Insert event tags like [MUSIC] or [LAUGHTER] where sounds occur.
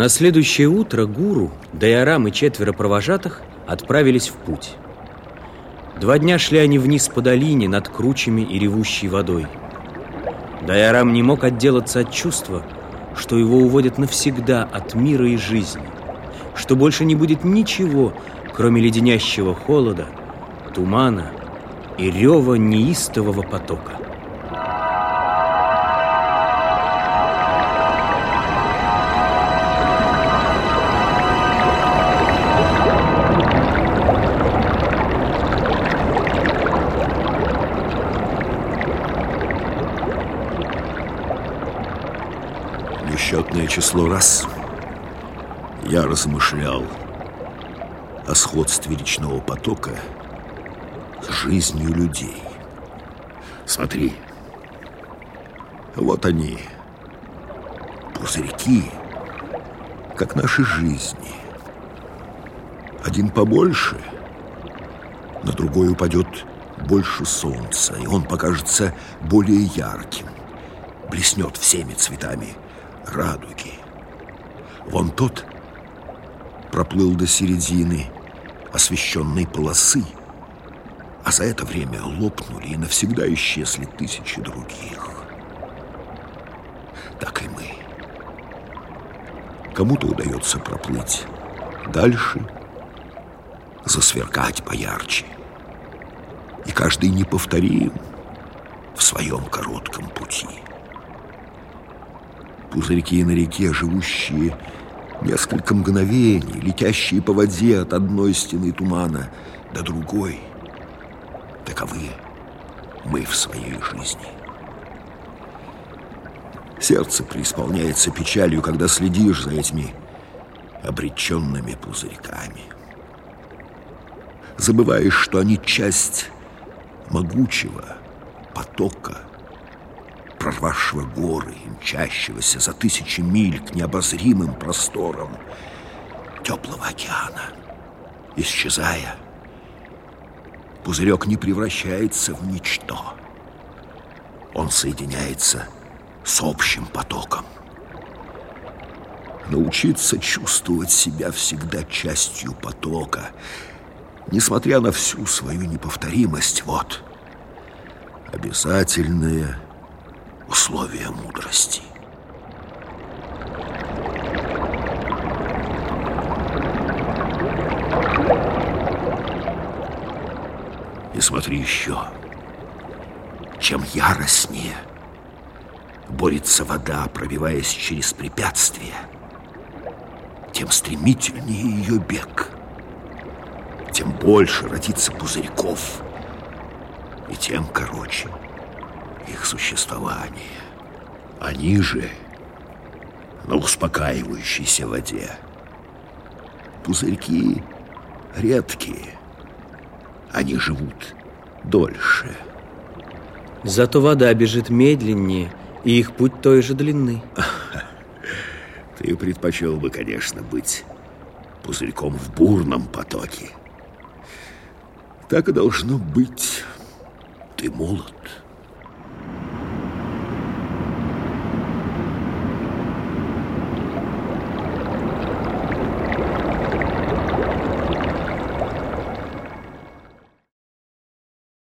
На следующее утро гуру, Дайарам и четверо провожатых отправились в путь. Два дня шли они вниз по долине над кручами и ревущей водой. Дайарам не мог отделаться от чувства, что его уводят навсегда от мира и жизни, что больше не будет ничего, кроме леденящего холода, тумана и рева неистового потока. Несчетное число раз я размышлял о сходстве речного потока с жизнью людей. Смотри, вот они, пузырьки, как наши жизни. Один побольше, на другой упадет больше солнца, и он покажется более ярким, блеснет всеми цветами радуги. Вон тот проплыл до середины освещенной полосы, а за это время лопнули и навсегда исчезли тысячи других. Так и мы. Кому-то удается проплыть дальше, засверкать поярче. И каждый неповторим в своем коротком пути. Пузырьки на реке, живущие несколько мгновений, летящие по воде от одной стены тумана до другой. Таковы мы в своей жизни. Сердце преисполняется печалью, когда следишь за этими обреченными пузырьками. Забываешь, что они часть могучего потока, прорвавшего горы и мчащегося за тысячи миль к необозримым просторам теплого океана. Исчезая, пузырек не превращается в ничто. Он соединяется с общим потоком. Научиться чувствовать себя всегда частью потока, несмотря на всю свою неповторимость, вот обязательное условие мудрости. И смотри еще, чем яростнее борется вода, пробиваясь через препятствия, тем стремительнее ее бег, тем больше родится пузырьков, и тем короче их существование. Они же на успокаивающейся воде. Пузырьки редкие, они живут дольше. Зато вода бежит медленнее, и их путь той же длины. [LAUGHS] Ты предпочел бы, конечно, быть пузырьком в бурном потоке. Так и должно быть. Ты молод.